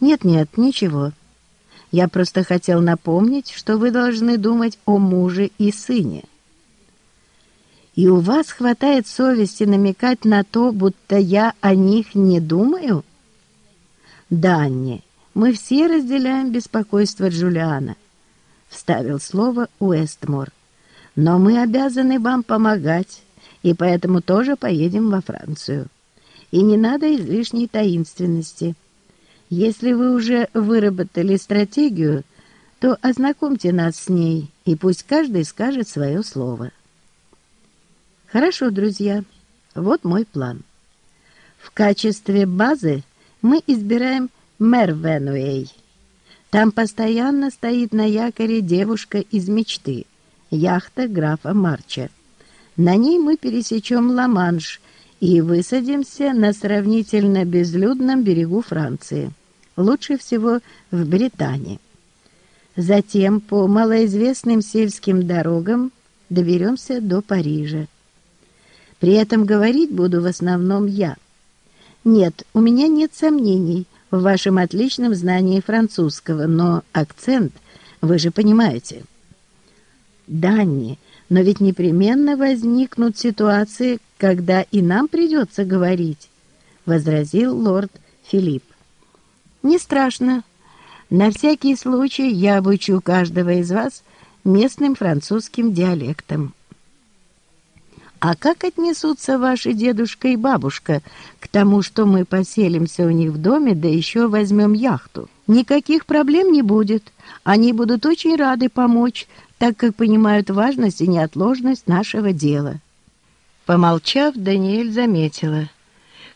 Нет-нет, ничего. Я просто хотел напомнить, что вы должны думать о муже и сыне. И у вас хватает совести намекать на то, будто я о них не думаю? Данни, мы все разделяем беспокойство Джулиана, вставил слово Уэстмор. Но мы обязаны вам помогать, и поэтому тоже поедем во Францию. И не надо излишней таинственности. Если вы уже выработали стратегию, то ознакомьте нас с ней, и пусть каждый скажет свое слово. Хорошо, друзья, вот мой план. В качестве базы мы избираем Мервенуэй. Там постоянно стоит на якоре девушка из мечты, яхта графа Марча. На ней мы пересечем Ла-Манш и высадимся на сравнительно безлюдном берегу Франции, лучше всего в Британии. Затем по малоизвестным сельским дорогам доберемся до Парижа. При этом говорить буду в основном я. Нет, у меня нет сомнений в вашем отличном знании французского, но акцент, вы же понимаете. Данни, но ведь непременно возникнут ситуации, когда и нам придется говорить, возразил лорд Филипп. Не страшно. На всякий случай я обучу каждого из вас местным французским диалектом. А как отнесутся ваши дедушка и бабушка к тому, что мы поселимся у них в доме, да еще возьмем яхту? Никаких проблем не будет. Они будут очень рады помочь, так как понимают важность и неотложность нашего дела. Помолчав, Даниэль заметила.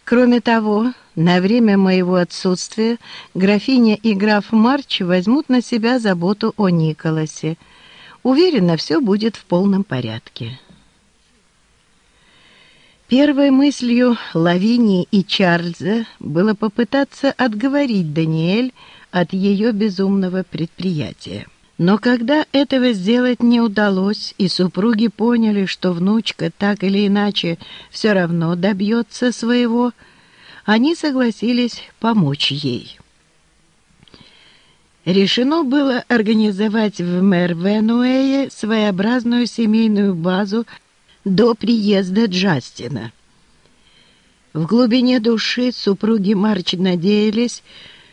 Кроме того, на время моего отсутствия графиня и граф Марч возьмут на себя заботу о Николасе. Уверена, все будет в полном порядке. Первой мыслью Лавинии и Чарльза было попытаться отговорить Даниэль от ее безумного предприятия. Но когда этого сделать не удалось, и супруги поняли, что внучка так или иначе все равно добьется своего, они согласились помочь ей. Решено было организовать в Мервенуэе своеобразную семейную базу до приезда Джастина. В глубине души супруги Марч надеялись,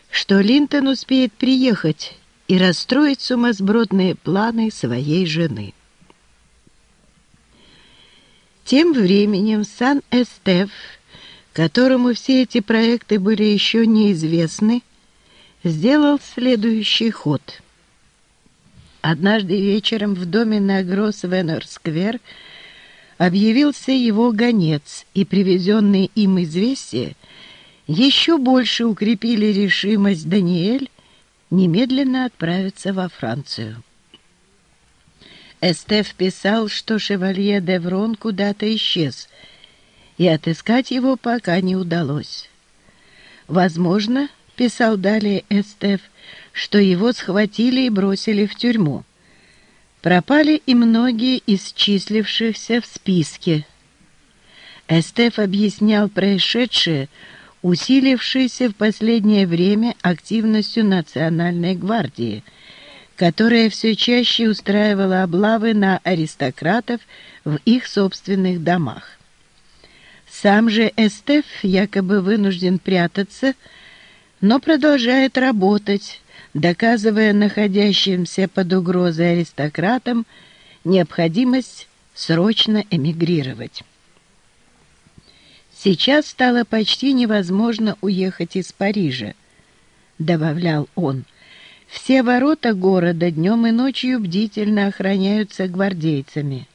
что Линтон успеет приехать и расстроить сумасбродные планы своей жены. Тем временем Сан-Эстеф, которому все эти проекты были еще неизвестны, сделал следующий ход. Однажды вечером в доме на Гросс-Веннер-сквер – объявился его гонец, и привезенные им известия еще больше укрепили решимость Даниэль немедленно отправиться во Францию. Эстеф писал, что шевалье Деврон куда-то исчез, и отыскать его пока не удалось. Возможно, писал далее Эстеф, что его схватили и бросили в тюрьму. Пропали и многие из числившихся в списке. Эстеф объяснял происшедшее усилившейся в последнее время активностью Национальной гвардии, которая все чаще устраивала облавы на аристократов в их собственных домах. Сам же Эстеф якобы вынужден прятаться, но продолжает работать, доказывая находящимся под угрозой аристократам необходимость срочно эмигрировать. «Сейчас стало почти невозможно уехать из Парижа», — добавлял он. «Все ворота города днем и ночью бдительно охраняются гвардейцами».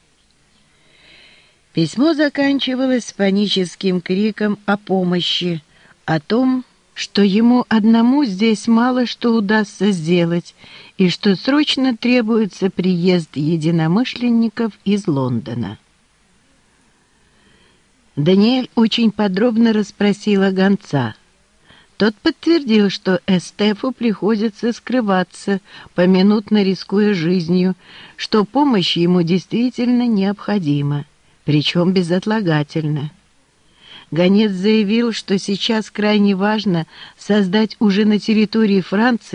Письмо заканчивалось паническим криком о помощи, о том, что ему одному здесь мало что удастся сделать и что срочно требуется приезд единомышленников из Лондона. Даниэль очень подробно расспросила гонца. Тот подтвердил, что Эстефу приходится скрываться, поминутно рискуя жизнью, что помощь ему действительно необходима, причем безотлагательно. Гонец заявил, что сейчас крайне важно создать уже на территории Франции